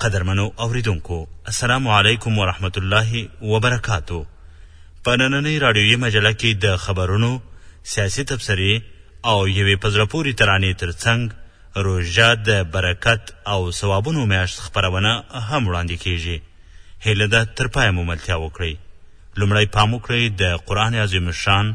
قدرمنو اوریدونکو السلام علیکم ورحمت الله وبرکاتو په نننۍ رادیویي مجله کې د خبرونو سیاسي تبصرې او یوې په زړه پورې ترانې ترڅنګ روژه د برکت او ثوابونو میاشت خپرونه هم وړاندې کیږي هیله ده تر پایه مو ملتیا وکړئ لومړی پام وکړئ د قرآن عظیم شان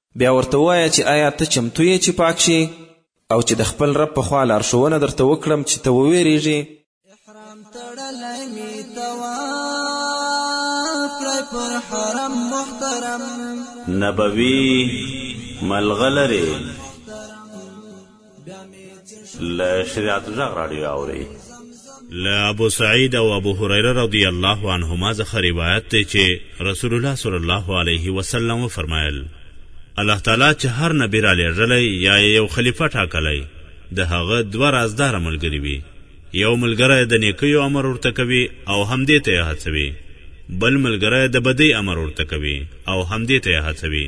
بیا ورته وایه چې آیا ته چمتو یې چې پاک شې او چې د خپل رب په خوا لارښوونه درته وکړم چې ته وویریږې احرام تړلی می طواف کړی پر حرم محترم نبوي ملغلرې له شریعت غږ راډیو اوري له ابو سعید او ابو هريره رضی الله عنهما څخه روایت دی چې رسول الله صلی الله علیه وسلم وفرمایل الله تعالی چې هر نبی را لېږلی یا یو خلیفه ټاکلی د هغه دوه رازداره ملګري وي یو ملګری د نیکیو امر ورته کوي او همدې ته یې هڅوي بل ملګری د بدۍ امر ورته کوي او همدې ته یې هڅوي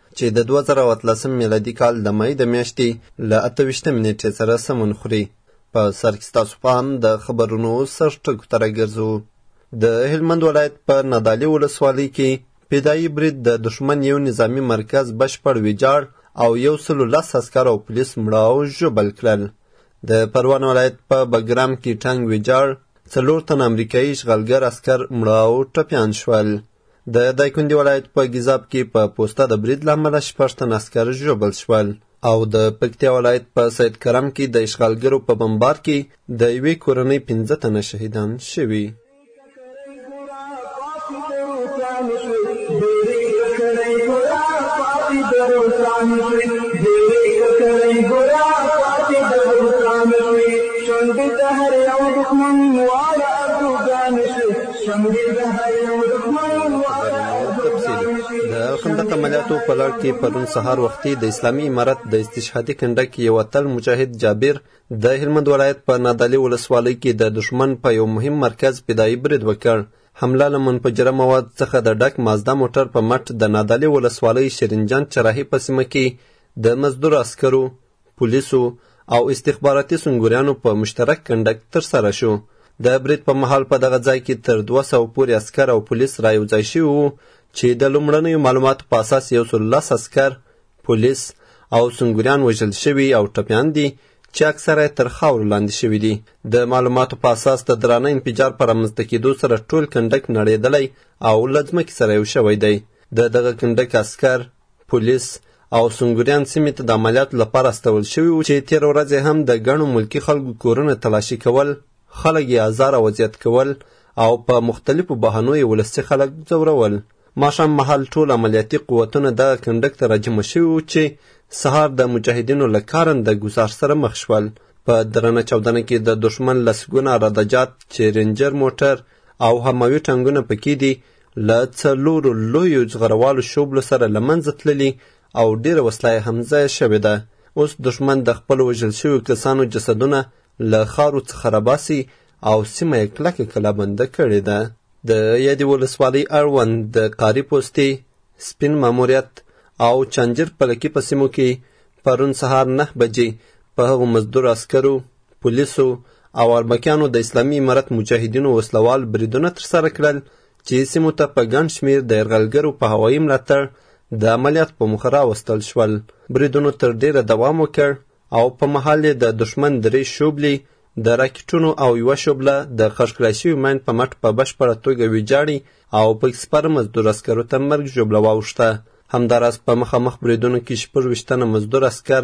چې د دوه زره او اتلسم میلادي کال د مای د میاشتې له اته ویشتمې نېټې سره سمون خوري. په سر کې ستاسو پام د خبرونو سر ټکو ته راګرځو د هلمند ولایت په نادعلي ولسوالۍ کې پیدایي برید د دښمن یو نظامي مرکز بشپړ ویجاړ او یو سلو لس عسکر او پولیس مړه او ژوبل کړل د پروان ولایت په بګرام کې ټانګ ویجاړ څلور تن امریکایي اشغالګر عسکر مړه او ټپیان شول د دایکندي ولایت په ګیزاب کې په پوسته د برید له امله شپږ تن عسکر ژوبل شول او د پکتیا ولایت په سید کرم کې د اشغالګرو په بمبار کې د یوې کورنۍ پنځه تنه شهیدان شوي شونډې د هر یو دښمن واړه اردوګان شي د خندق عملیاتو په لړ کې پرون سهار وختي د اسلامي امارت د استشهادي کنډک یو اتل مجاهد جابر د هلمند ولایت په نادعلي ولسوالۍ کې د دښمن په یو مهم مرکز فدایي برید وکړ حمله له منفجره مواد څخه د ډک مازدا موټر په مټ د نادعلي ولسوالۍ شیرینجان چراهي په سیمه کې د مزدور عسکرو پولیسو او استخباراتي سنګوریانو په مشترک کنډک ترسره شو د برید په مهال په دغه ځای کې تر دوه سوه پورې عسکر او پولیس را یو ځای شوي وو چې د لومړنیو معلوماتو په اساس یو سل لس عسکر پولیس او سنګوریان وژل شوي او ټپیان دي چې اکثره یې تر خاورو لاندې شوي دي د معلوماتو په اساس د درانه انفجار په رامنځته کېدو سره ټول کنډک نړېدلی او له ځمکې سره یو شوی دی د دغه کنډک عسکر پولیس او سنګوریان سیمې ته د عملیاتو لپاره استول شوي وو چې تېره ورځ هم د ګڼو ملکي خلکو کورونه تلاشي کول خلک یې ازار او اذیت کول او په مختلفو بهانو یې ولسي خلک ځورول ماښام مهال ټول عملیاتي قوتونه دغه کنډک ته راجمع شوي وو چې سهار د مجاهدینو له کارنده ګزار سره مخ شول په درنه چاودنه کې د دښمن لسګونه رادجات چې رینجر موټر او هماوي ټانګونه پکې دي له څلورو لویو جغروالو شوبلو سره له منځه تللي او ډېره وسله یې هم ځایه شوې ده اوس دښمن د خپلو وژل شویو کسانو جسدونه له خارو څخه راباسي او سیمه یې کلکه کلابنده کړې ده د یادې ولسوالۍ اړوند د قاري پوستې سپین ماموریت او چنجر پلکي په سیمو کې پرون سهار نه بجې په هغو مزدور عسکرو پولیسو او اربکیانو د اسلامي امارت مجاهدینو وسلوال بریدونه ترسره کړل چې سیمو ته په ګڼ شمیر د یرغلګرو په هوایي ملاتړ د عملیات په موخه راوستل شول بریدونو تر ډیره دوام وکړ او په محل یې د دښمن درې شوبلې د راکټونو او یوه شوبله د خښ کړای شوي ماین په مټ په بشپړه توګه ویجاړې او پکې سپاره مزدور عسکرو ته مرګ ژوبله واوښته همداراز په مخامخ بریدونو کې شپږ ویشت تنه مزدور عسکر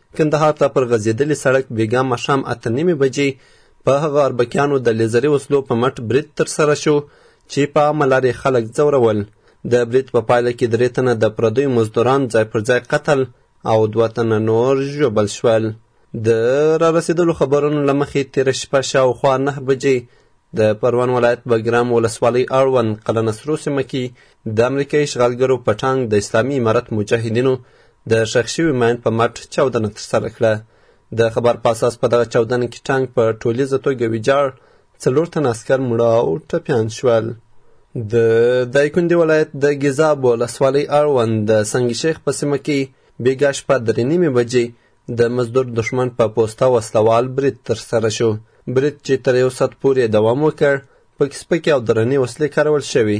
کندهار ته پر غځېدلي سړک بېګا ماښام اته نیمې بجې په هغو اربکیانو د لیزري وسلو په مټ برید ترسره شو چې په عامه لار یې خلک ځورول د برید په پایله کې درې تنه د پردیو مزدوران ځای پر ځای قتل او دوه تنه نور ژوبل شول د رارسېدلو خبرونو له مخې تېره شپه شاوخوا نه بجې د پروان ولایت بګرام ولسوالۍ اړوند قلعه نصرو سیمه کې د امریکایي اشغالګرو په ټانګ د اسلامي امارت مجاهدینو د ښخ شوي ماین په مټ چاودنه ترسره کړه د خبر په اساس په دغه چاودنه کې ټانک په ټولیزه توګه ویجاړ څلور تن عسکر مړه او ټپیان شول د دایکندي ولایت د ګیزاب ولسوالۍ اړوند د سنګ شیخ په سیمه کې بېګا شپه درې نیمې بجې د مزدور دښمن په پوسته وسلوال برید ترسره شو برید چې تر یو ساعت پورې دوام وکړ پکې سپکې او درنې وسلې کارول شوې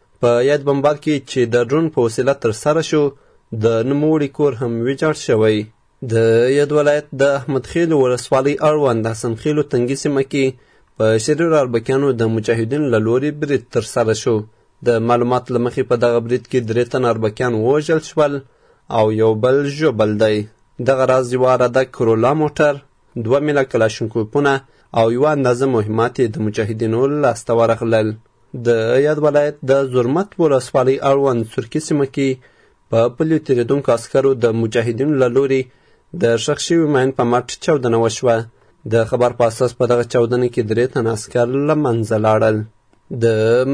په یاد بمبار کې چې د ډرون په وسیله ترسره شو د نوموړي کور هم ویجاړ شوی د یاد ولایت د احمدخیلو ولسوالۍ اړوند حسنخیلو تنګي سیمه کې په شریر اربکیانو د مجاهدینو له لوري برید ترسره شو د معلومات له مخې په دغه برید کې درې تن اربکیان ووژل شول او یو بل ژوبل دی دغه راز یوه عراده کرولا موټر دوه میله کلاشینکوپونه او یوه اندازه مهمات یې د مجاهدینو له لاسته ورغلل د یاد ولایت د زرمت ولسوالۍ اړوند سرکي سیمه کې په پلیو تېرېدونکو عسکرو د مجاهدینو له لوري د ښخ شوي ماین په مټ چاودنه وشوه د خبر په اساس په دغه چاودنه کې درې تنه عسکر له منځه لاړل د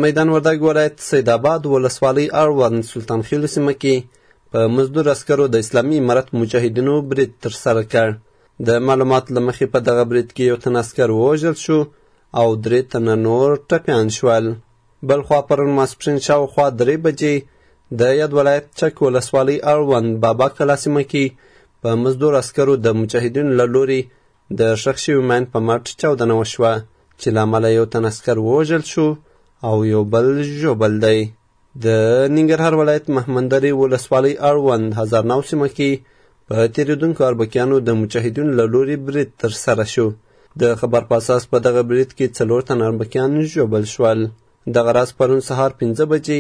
میدان وردګ ولایت سید آباد ولسوالۍ اړوند سلطان خیلو سیمه کې په مزدور عسکرو د اسلامي امارت مجاهدینو برید ترسره کړ د معلومات له مخې په دغه برید کې یو تن عسکر ووژل شو او درې تنه نور ټپیان شول بلخوا پرون ماسپښین شاوخوا درې بجې د یاد ولایت چک ولسوالۍ اړوند بابا کلا سیمه کې په مزدور عسکرو د مجاهدینو له لوري د ښخ شوي ماین په مټ چاودنه وشوه چې له امله یو تن عسکر ووژل شو او یو بل ژوبل دی د ننګرهار ولایت مهمندرې ولسوالۍ اړوند هزار نو سیمه کې په تېرېدونکو اربکیانو د مجاهدینو له لوري برید ترسره شو د خبر په اساس په دغه برید کې څلور تن اربکیان ژوبل شول دغه راز پرون سهار پنځه بجې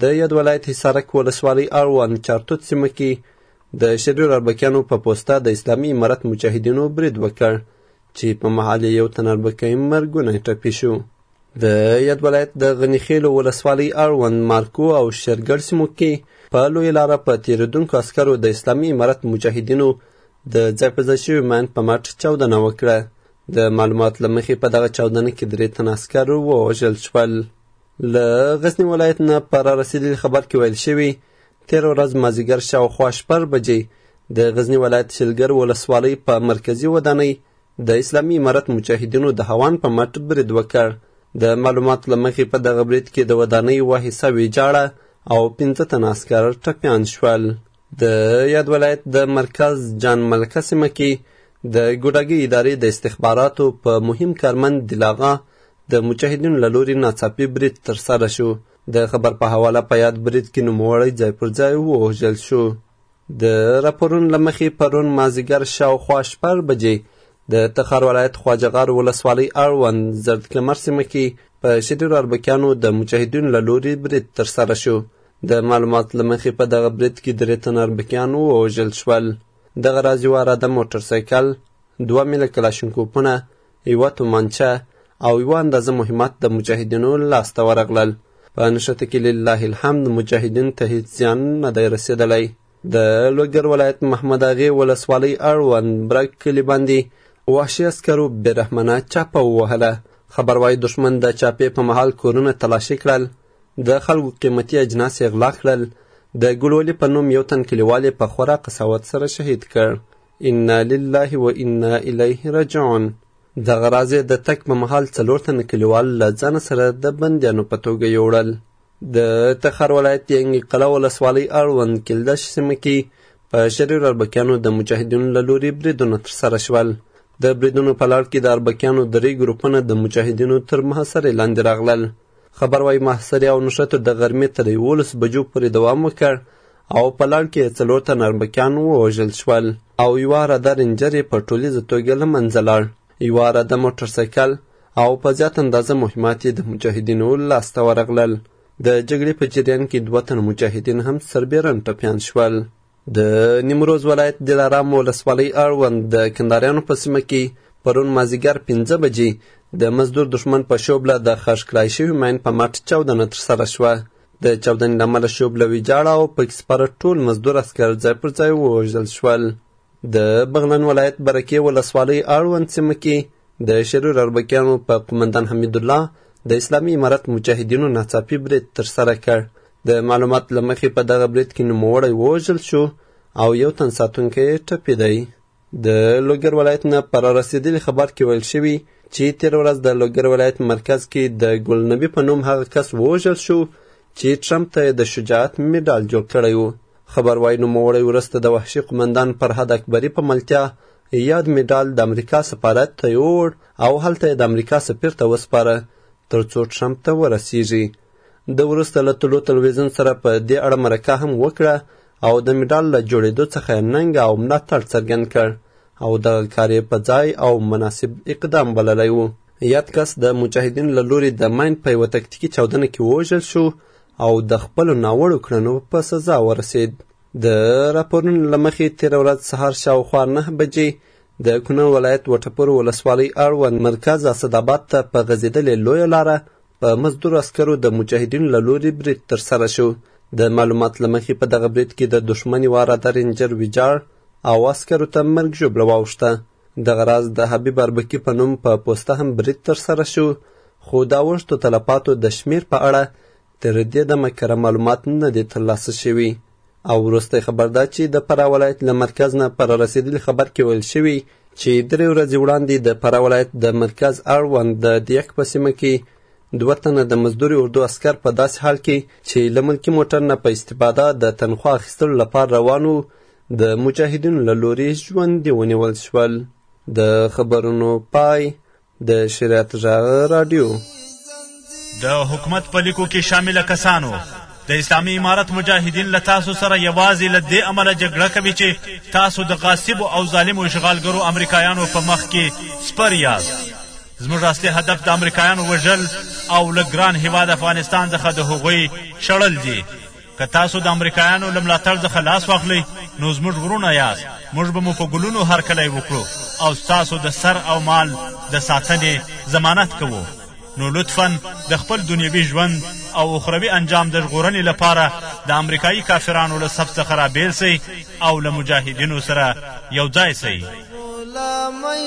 د یاد ولایت حصارک ولسوالۍ اړوند چارتوت سیمه کې د شریر اربکیانو په پوسته د اسلامي امارت مجاهدینو برید وکړ چې په محل یې یو تن اربکی مرګونی ټپي شو د یاد ولایت د غنیخېلو ولسوالۍ اړوند مارکو او شرګړ سیمو کې په لویه لاره په تېرېدونکو عسکرو د اسلامي امارت مجاهدینو د ځای په ځای شوي ماین په مټ چاودنه وکړه د معلومات له مخې په دغه چاودنه کې درې تن عسکر ووژل شول له غزني ولایت نه په رارسېدلي خبر کې ویل شوي تېره ورځ مازیګر شاوخوا شپږ بجې د غزني ولایت شلګر ولسوالۍ په مرکزي ودانۍ د اسلامي امارت مجاهدینو د هوان په مټ برید وکړ د معلوماتو له مخې په دغه برید کې د ودانۍ یوه حصه ویجاړه او پنځه تنه عسکر ټپیان شول د یاد ولایت د مرکز جان ملکه سیمه کې د ګوډاګي ادارې د استخباراتو په مهم کارمند دلاغا د مجاهدینو له لوري ناڅاپي برید ترسره شو د خبر په حواله په یاد برید کې نوموړی ځای پر ځای ووژل شو د راپورونو له مخې پرون مازیګر شاوخوا شپږ بجې د تخار ولایت خواجهغار ولسوالۍ اړوند زردکمر سیمه کې په شریرو اربکیانو د مجاهدینو له لوري برید ترسره شو د معلوماتو له مخې په دغه برید کې درې تنه اربکیان ووژل شول دغه راز یوه عراده موټر سایکل دوه میله کلاشینکوپونه یوه تومانچه او یوه اندازه مهمات د مجاهدینو لاس ته ورغلل په نښته کې لله الحمد مجاهدین ته هیڅ زیان نه دی رسېدلی د لوګر ولایت محمد اغې ولسوالۍ اړوند برګ کلي باندې وحشي عسکرو بېرحمانه چاپه ووهله خبر وايي دښمن د چاپې په مهال کورونه تلاشي کړل د خلکو قیمتي اجناس یې غلا کړل د ګلولي په نوم یو تن کلیوال یې په خورا قساوت سره شهید کړ انا لله و انا الیه رجعون دغه راز د تک په مهال څلور تنه کلیوال له ځانه سره د بندیانو په توګه یوړل د تخار ولایت د انګي قلعه ولسوالۍ اړوند کلدش سیمه کې په شریر اربکیانو د مجاهدینو له لوري بریدونه ترسره شول د بریدونو په لړ کې د اربکیانو درې ګروپونه د مجاهدینو تر محاصرې لاندې راغلل خبر وايي محصرې او نښتو د غرمې تر یولس بجو پورې دوام وکړ او په لړ کې یې څلور تنه اربکیان ووژل شول او یوه عراده رنجر یې په ټولیزه توګه له منځه لاړ یوه عراده موټرسایکل او په زیات اندازه مهمات یې د مجاهدینو لاسته ورغلل د جګړې په جریان کې دوه تنه مجاهدین هم سربېرن ټپیان شول د نیمروز ولایت دلارام ولسوالۍ اړوند د کنداریانو په سیمه کې پرون مازیګر پنځه بجې د مزدور دښمن په شوبله د خښ کړای شوي ماین په مټ چاودنه ترسره شوه د چاودنې له امله شوبله ویجاړه او پکې سپاره ټول مزدور عسکر ځای پر ځای ووژل شول د بغلان ولایت برکې ولسوالۍ اړوند سیمه کې د شرور اربکیانو په قومندان حمیدالله د اسلامي امارت مجاهدینو ناڅاپي برید ترسره کړ د معلومات له مخې په دغه برید کې نوموړی ووژل شو او یو تن ساتونکی یې ټپي دی د لوګر ولایت نه په رارسېدلي خبر کې ویل شوي چې تېره ورځ د لوګر ولایت مرکز کې د ګل نبي په نوم هغه کس ووژل شو چې ټرمپ ته یې د شجاعت مډال جوړ کړی و خبر وايي نوموړی وروسته د وحشي قومندان فرهاد اکبري په ملتیا یاد مډال د امریکا سفارت ته یووړ او هلته یې د امریکا سفیر ته وسپاره تر څو ټرمپ ته ورسیږي ده وروسته له طلوع تلویزیون سره په دې اړه مرکه هم وکړه او د مډال له جوړېدو څخه یې ننګ او ملاتړ څرګند کړ او دغه کار یې په ځای او مناسب اقدام بللی و یاد کس د مجاهدینو له لوري د ماین په یوه تکتیکي چاودنه کې ووژل شو او د خپلو ناوړو کړنو په سزا ورسېد د راپورونو له مخې تېره ورځ سهار شاوخوا نهه بجې د کونړ ولایت وټپور ولسوالۍ اړوند مرکز اسداباد ته په غځېدلې لویه لاره په مزدور عسکرو د مجاهدینو له لوري برید ترسره شو د معلومات له مخې په دغه برید کې د دښمن یوه راده رینجر ویجاړ او عسکرو ته مرګ ژوبله واوښته دغه راز د حبیب اربکي په نوم په پوسته هم برید ترسره شو خو د اوښتو تلفاتو د شمیر په اړه تر دې دمه کره معلومات نه دي ترلاسه شوي او وروستی خبر دا چې د فراه ولایت له مرکز نه په رارسېدلي خبر کې ویل شوي چې درې ورځې وړاندې د فراه ولایت د مرکز اړوند د دیک په سیمه کې دوه تنه د مزدوري اردو عسکر په داسې حال کې چې له ملکي موټر نه په استفاده د تنخوا اخیستلو لپاره روان وو د مجاهدینو له لوري ژوندي ونیول شول د خبرونو پای د شریعت غږ راډیو د حکومت په لیکو کې شامل کسانو د اسلامي امارت مجاهدین له تاسو سره یوازې له دې امله جګړه کوي چې تاسو د غاصبو او ظالمو اشغالګرو امریکایانو په مخ کې سپر یاست زموږ اصلي هدف د امریکایانو وژل او له ګران هیواد افغانستان څخه د هغوی شړل دي که تاسو د امریکایانو له ملاتړ ځخه لاس واخلئ نو زموږ وروڼه یاست موږ به مو په ګلونو هرکلی وکړو او ستاسو د سر او مال د ساتنې ضمانت کوو نو لطفا د خپل دنیوي ژوند او اخروي انجام د ژغورنې لپاره د امریکایي کافرانو له صف څخه رابیل سئ او له مجاهدینو سره یو ځای سئ غلامۍ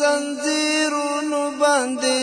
زنځیرونو باندې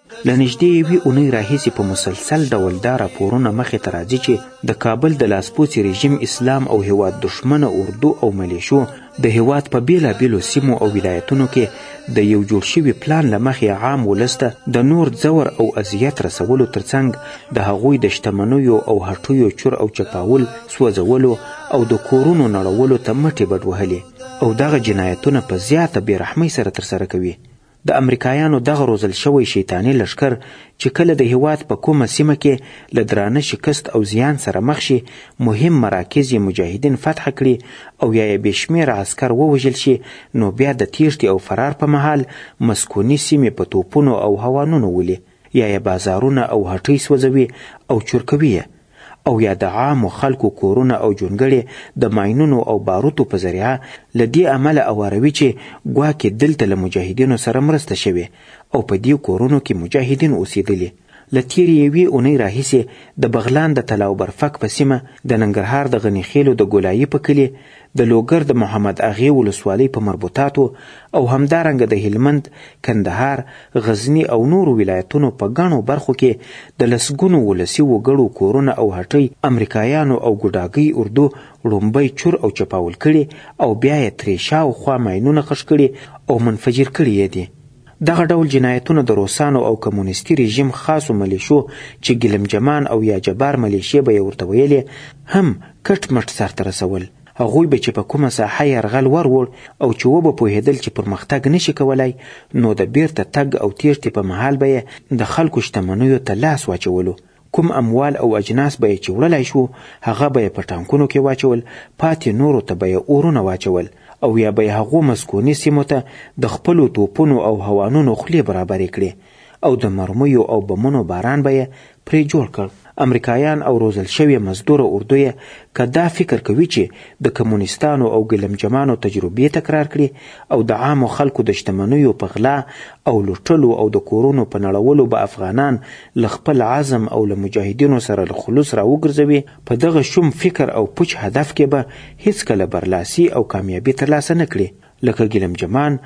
له نږدې یوې اونۍ راهیسې په مسلسل ډول دا راپورونه مخې ته راځي چې د کابل د لاسپوڅي رژیم اسلام او هیواد دښمنه اردو او ملیشو د هیواد په بېلابېلو سیمو او ولایتونو کې د یو جوړ شوي پلان له مخې عام ولس ته د نور ځور او اذیت رسولو ترڅنګ د هغوی د شتمنیو او هټیو چور او چپاول سوځولو او د کورونو نړولو ته مټې بډ وهلې او دغه جنایتونه په زیاته بېرحمۍ سره ترسره کوي. د امریکایانو دغه روزل شوی شیطاني لښکر چې کله د هېواد په کومه سیمه کې له درانه شکست او زیان سره مخ شي، مهم مراکز یې مجاهدین فتح کړي او یا یې بې شمېره عسکر ووژل شي، نو بیا د تېښتې او فرار په مهال مسکوني سیمې په توپونو او هوانونو ولي. یا یې بازارونه او هټۍ سوځوي او چورکوي یې او یا د عامو خلکو کورونه او جونګړې د ماینونو او باروتو په ذریعه له دې امله اواروي چې ګواکې دلته له مجاهدینو سره مرسته شوې او په دې کورونو کې مجاهدین اوسېدلي. له تېرې یوې اونۍ راهیسې د بغلان د طلاوبرفک په سیمه د ننګرهار د غنيخېلو د ګولایي په کلي د لوګر د محمد اغې ولسوالۍ په مربوطاتو او همدارنګه د هلمند، کندهار، غزني او نورو ولایتونو په ګڼو برخو کې د لسګونو ولسي وګړو کورونه او هټۍ امریکایانو او ګوډاګۍ اردو ړومبی چور او چپاول کړي او بیا یې ترې شاوخوا ماینونه خښ کړي او منفجر کړي یې دي. دغه ډول جنایتونه د روسانو او کمونیستي رژیم خاصو ملیشو چې ګیلم جمان او یا جبار ملیشې به یې ورته ویلې هم کټ مټ سرته رسول. هغوی به چې په کومه ساحه یرغل ور وړ او چې وبه پوهېدل چې پرمختګ نه شي کولای نو د بېرته تګ او تېښتې په مهال به یې د خلکو شتمنیو ته لاس واچولو. کوم اموال او اجناس به یې چې وړلای شوو هغه به یې په ټانکونو کې واچول، پاتې نورو ته به یې اورونه واچول او یا به یې هغو مسکوني سیمو ته د خپلو توپونو او هوانونو خولې برابرې کړې او د مرمیو او بمونو باران به یې پرې جوړ کړ. امریکایان او روزل شوې مزدوره اردو یې که دا فکر کوي چې د کمونیستانو او ګیلمجمانو تجربې تکرار کړي او د عامو خلکو د شتمنیو په غلا او لوټلو او د کورونو په نړولو به افغانان له خپل عزم او له مجاهدینو سره له خلوص را وګرځوي، په دغه شوم فکر او پوچ هدف کې به هیڅکله برلاسي او کامیابي تر لاسه نه کړي، لکه ګیلم جمان،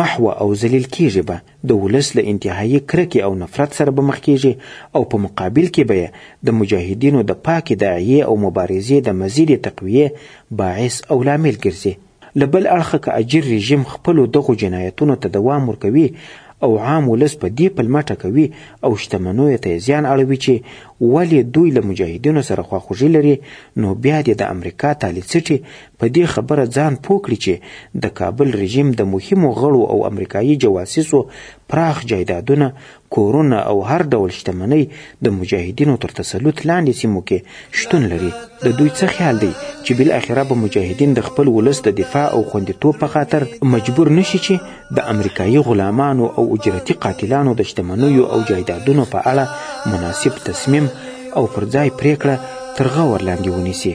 محو او ذلیل کیږي به، د ولس له انتهایي کرکې او نفرت سره به مخ کیږي او په مقابل کې به یې د مجاهدینو د پاکې داعیې او مبارزې د مزیدې تقویې باعث او لامل ګرځي. له بل اړخه که اجیر رژیم خپلو دغو جنایتونو ته دوام ورکوي او عام ولس په دې پلمه ټکوي او شتمنویو ته یې زیان اړوي چې ولې دوی له مجاهدینو سره خواخوږي لري نو بیا دې د امریکا تالي څټي په دې خبره ځان پوه کړي چې د کابل رژیم د مهمو غړو او امریکایي جواسیسو پراخ جایدادونه کورونه او هر ډول شتمنۍ د مجاهدینو تر تسلط لاندې سیمو کې شتون لري د دوی څه خیال دی چې بالاخره به مجاهدین د خپل ولس د دفاع او خوندیتوب په خاطر مجبور نشي چې د امریکایي غلامانو او اجرتي قاتلانو د شتمنیو او جایدادونو په اړه مناسب تصمیم او پر ځای پریکړه تر غور لاندې ونیسي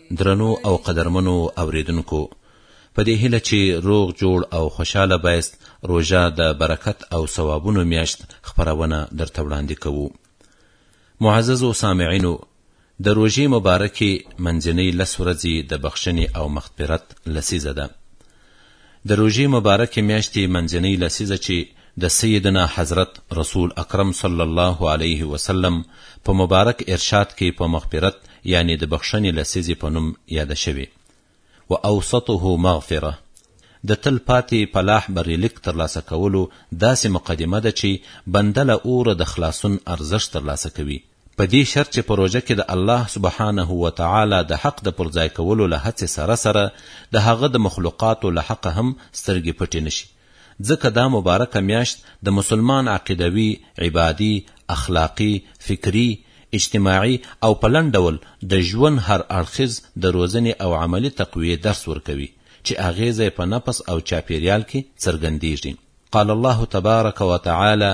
درنو او قدرمنو اوریدونکو په دې هیله چې روغ جوړ او خوشاله بایست روژه د برکت او ثوابونو میاشت خبرونه درته وړاندې کوو معززو سامعینو د روژې مبارکې منځنۍ لس ورځې د بخښنې او مغفرت لسیزه ده د روژې مبارکې میاشتې منځنۍ لسیزه چې د سیدنا حضرت رسول اکرم صلی الله علیه وسلم په مبارک ارشاد کې په مغفرت یعنې د بخښنې لسیزې په نوم یاده شوې و اوسطه مغفره د تل پاتې پلاح بریلیک ترلاسه کولو داسې مقدمه ده چې بنده له اوره د خلاصون ارزښت ترلاسه کوي په دې شرط چې په روژه کې د الله سبحانه وتعالی د حق د پر ځای کولو له هڅې سره سره د هغه د مخلوقاتو له حقه هم سترګې پټې نه شي، ځکه دا مبارکه میاشت د مسلمان عقیدوي، عبادي، اخلاقي، فکري، اجتماعي او په لنډ ډول د ژوند هر اړخیز د روزنې او عملي تقویې درس ورکوي، چې اغېزه یې په نفس او چاپېریال کې څرګندېږي. قال الله تبارک وتعالی،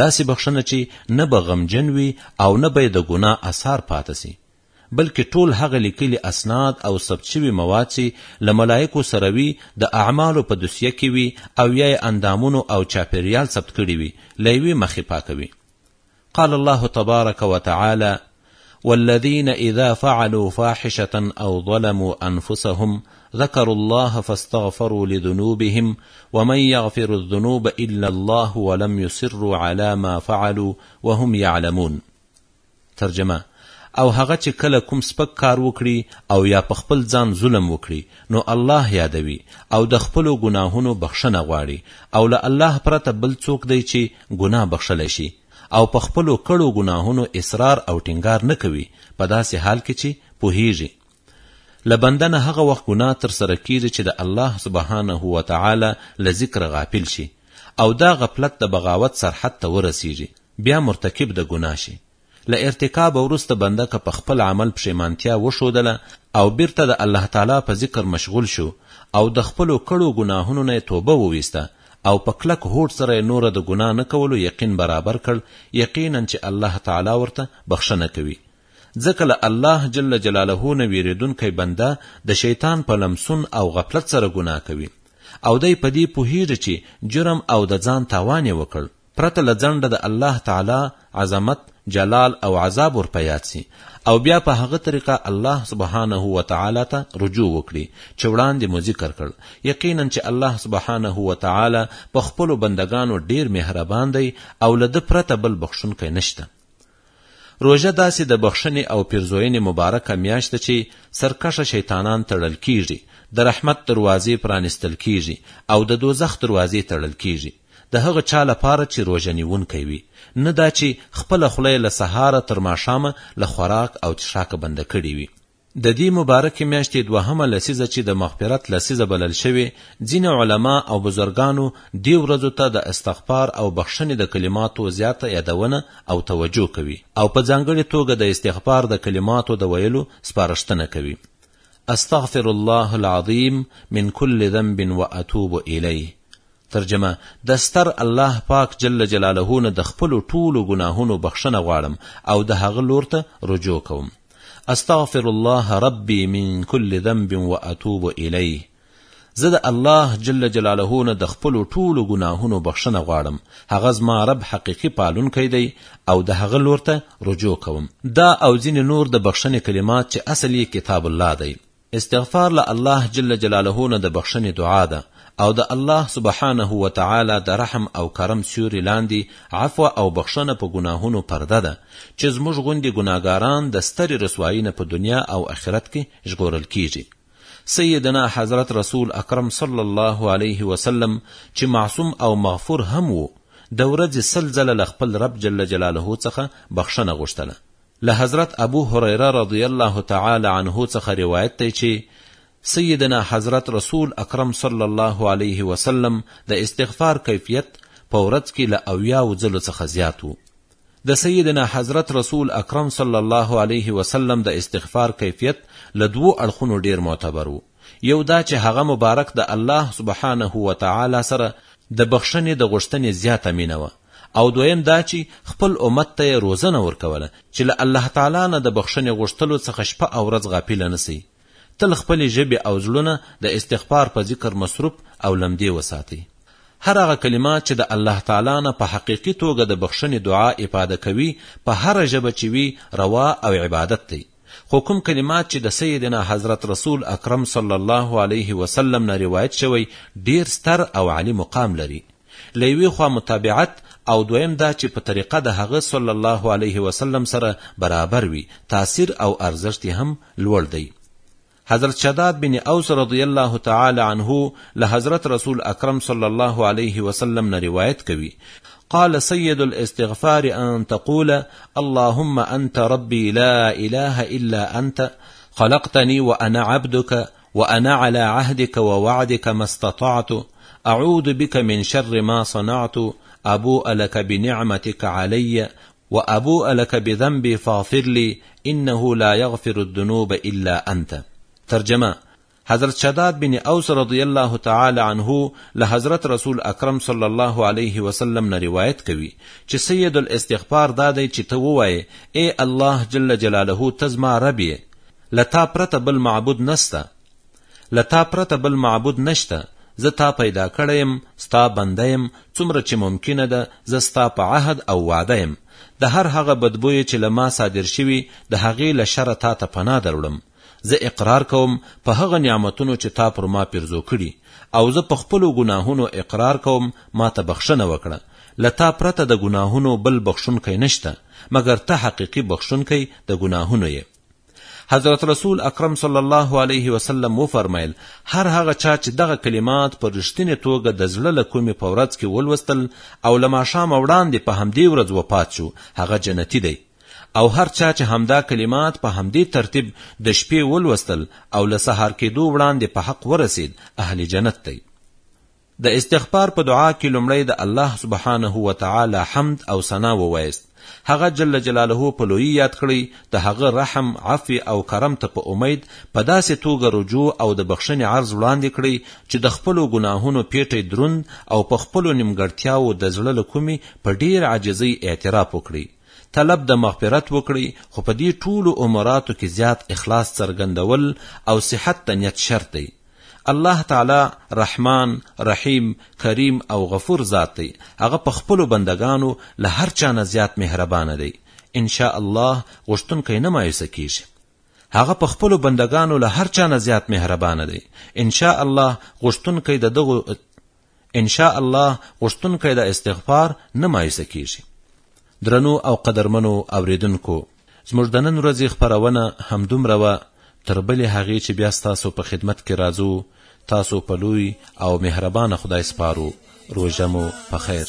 داسې بخښنه چې نه به غمجن وي او نه به یې د ګناه اثار پاته سي، بلکې ټول هغه لیکلي اسناد او ثبت شوي مواد چې له ملایکو سره وي د اعمالو په دوسیه کې وي او یا یې اندامونو او چاپېریال ثبت کړي وي له یوې مخې پاکوي. قال الله تبارک وتعالی والذين اذا فعلوا فاحشه او ظلموا انفسهم ذكروا الله فاستغفروا لذنوبهم ومن يغفر الذنوب الا الله ولم يصروا على ما فعلوا وهم يعلمون ترجمه او هغه چې کله کوم سپک کار وکړي او یا په خپل ځان ظلم وکړي نو الله یادوي او د خپلو ګناهونو بخښنه غواړي او له الله پرته بل څوک دی چې ګناه بخښلی شي او په خپلو کړو ګناهونو اصرار او ټینګار نه کوي په داسې حال کې چې پوهیږي له بنده نه هغه وخت ګناه تر سره کیږي چې د الله سبحانه و تعالی له ذکره غافل شي او دا غفلت د بغاوت سرحد ته ورسیږي بیا مرتکب د ګناه شي له ارتکاب وروسته بنده که په خپل عمل پښیمانتیا وښودله او بیرته د الله تعالی په ذکر مشغول شو او د خپلو کړو ګناهونو نه توبه وویسته او په کلک هوډ سره یې نوره د ګناه نه کولو یقین برابر کړ، یقینا چې الله تعالی ورته بخښنه کوي. ځکه له الله جل جلاله نه ویریدونکی بنده د شیطان په لمسون او غفلت سره ګناه کوي او دی په دې پوهیږي چې جرم او د ځان تاوان یې وکړ، پرته له ځنډه د الله تعالی عظمت، جلال او عذاب ور په یاد سي او بیا په هغه طریقه الله سبحانه وتعالی ته رجوع وکړي چې وړاندې مو ذکر کړ. یقینا چې الله سبحانه وتعالی په خپلو بندګانو ډېر مهربان دی او له ده پرته بل بخښونکی نشته. روژه داسې د بخښنې او پیرزوینې مبارکه میاشت ده چې سرکښه شیطانان تړل کیږي، د رحمت دروازې پرانیستل کیږي او د دوزخ دروازې تړل کیږي د هغه چا لپاره چې روژه نیونکی وي، نه دا چې خپله خوله یې له سهاره تر ماښامه له خوراک او څښاکه بنده کړې وي. د دې مبارکې میاشتې دوهمه لسیزه چې د مغفرت لسیزه بلل شوې، ځینې علما او بزرګانو دې ورځو ته د استغفار او بخښنې د کلماتو زیاته یادونه او توجه کوي او په ځانګړې توګه د استغفار د کلماتو د ویلو سپارښتنه کوي، استغفر الله العظیم من کل ذنب واتوب الیه، ترجمه، د ستر الله پاک جل جلاله نه د خپلو ټولو ګناهونو بخښنه غواړم او د هغه لور ته رجوع کوم. استغفر الله ربي من كل ذنب واتوب اليه زه د الله جل جلاله نه د خپل ټولو ګناهونو بخښنه غواړم هغه زما رب حقيقي پالونکی دی او د هغه لور ته رجوع کوم دا او ځینې نور د بخښنې کلمات چې اصل یې کتاب الله دی استغفار له الله جل جلاله نه د بخښنې دعا ده او د الله سبحانه و تعالی د رحم او کرم سیوري لاندې عفو او بخښنه په ګناهونو پرده ده چې زموږ غوندې ګناهګاران د سترې رسوایي نه په دنیا او اخرت کې ژغورل کیږي سیدنا حضرت رسول اکرم صلی الله علیه وسلم چې معصوم او مغفور هم وو د ورځې سل ځله له خپل رب جل جلاله څخه بخښنه غوښتله له حضرت ابو هريره رضي الله تعالی عنه څخه روايت دی چي سيدنا حضرت رسول اکرم صلی الله عليه وسلم د استغفار کيفيت په ورځ کي له اوياو ځلو څخه زيات وو د سيدنا حضرت رسول اکرم صلی الله عليه وسلم د استغفار کيفيت له دوو اړخونو ډير معتبر وو یو دا چې هغه مبارک د الله سبحانه وتعالی سره د بخښنې د غوښتنې زیاته مینه وه او دویم دا چی خپل امت ته یې روزنه ورکوله چی له الله تعالی نه د بخښنې غوښتلو څخه شپه او ورځ غافله نه شئ. تل خپلې ژبې او زړونه د استغفار په ذکر مصروف او لمدې وساتئ. هر هغه کلمات چی د الله تعالی نه په حقیقی توګه د بخښنې دعا افاده کوی په هره ژبه چی وی روا او عبادت دی. خو کوم کلمات چې د سیدنا حضرت رسول اکرم صلی الله علیه وسلم نه روایت شوی ډیر ستر او عالی مقام لري له یوې خوا متابعت او دویم دا چې په طریقه د هغه صلی الله علیه وسلم سره برابر وي تاثیر او ارزښت هم لوړ دی حضرت شداد بن اوس رضی الله تعالی عنه له حضرت رسول اکرم صلی الله علیه وسلم نه روایت کوي قال سيد الاستغفار ان تقول اللهم انت ربي لا اله الا انت خلقتني وانا عبدك وانا على عهدك ووعدك ما استطعت اعوذ بك من شر ما صنعت ابوء لك بنعمتك علي وابوء لك بذنبي فاغفر لي انه لا يغفر الذنوب الا انت ترجمه حضرت شداد بن اوس رضی الله تعالی عنه له حضرت رسول اکرم صلی الله علیه وسلم نه روایت کوي چې سید الاستغفار دا دی چې ته ووایې ای الله جل جلاله ته زما رب یې له تا پرته بل معبود نسته له تا پرته بل معبود نشته، زه تا پیدا کړی یم، ستا بنده یم، څومره چې ممکنه ده زه ستا په عهد او وعده یم، د هر هغه بدبویه چې له ما صادر شوي د هغې له شره تا ته پناه دروړم، زه اقرار کوم په هغه نعمتونو چې تا پر ما پیرزو کړي او زه په خپلو ګناهونو اقرار کوم ما ته بخښنه وکړه، له تا پرته د ګناهونو بل بخښونکی نشته، مګر ته حقیقي بخښونکی د ګناهونو یې. حضرت رسول اکرم صلی الله علیه وسلم وفرمایل هر هغه چا چې دغه کلمات په رښتینې توګه د زړه له کومې په ورځ کې ولوستل او له ماښامه وړاندې په همدې ورځ وفات شو هغه جنتی دی او هر چا چې همدا کلمات په همدې ترتیب د شپې ولوستل او له سهار کېدو وړاندې په حق ورسید اهل جنت دی د استغفار په دعا کې لومړی د الله سبحانه وتعالی حمد او ثنا ووایست، هغه جل جلاله په لویی یاد کړئ، د هغه رحم، عفو او کرم ته په امید په داسې توګه رجوع او د بخښنې عرض وړاندې کړئ چې د خپلو ګناهونو پیټی دروند او په خپلو نیمګړتیاوو د زړه له کومې په ډیر عاجزۍ اعتراف وکړئ، طلب د مغفرت وکړئ، خو په دې ټولو اموراتو کې زیات اخلاص څرګندول او صحت د نیت شرط دی. الله تعالی رحمان، رحیم، کریم او غفور ذات دی، هغه په خپلو بندګانو له هر چا نه زیات مهربانه دی، ان شاء الله غوښتونکی نه مایوسه کیږي. هغه په خپلو بندګانو له هر چا نه زیات مهربانه دی، ان شاء الله غوښتونکی د دغو ان شاء الله غوښتونکی د استغفار نه مایوسه کیږي درنو او قدرمنو اوریدونکو زموږ د نن ورځې خپرونه همدومره وه تر بلې هغې چې بیا ستاسو په خدمت کې راځو تاسو په لوی او مهربانه خدای سپارو روژه مو په خیر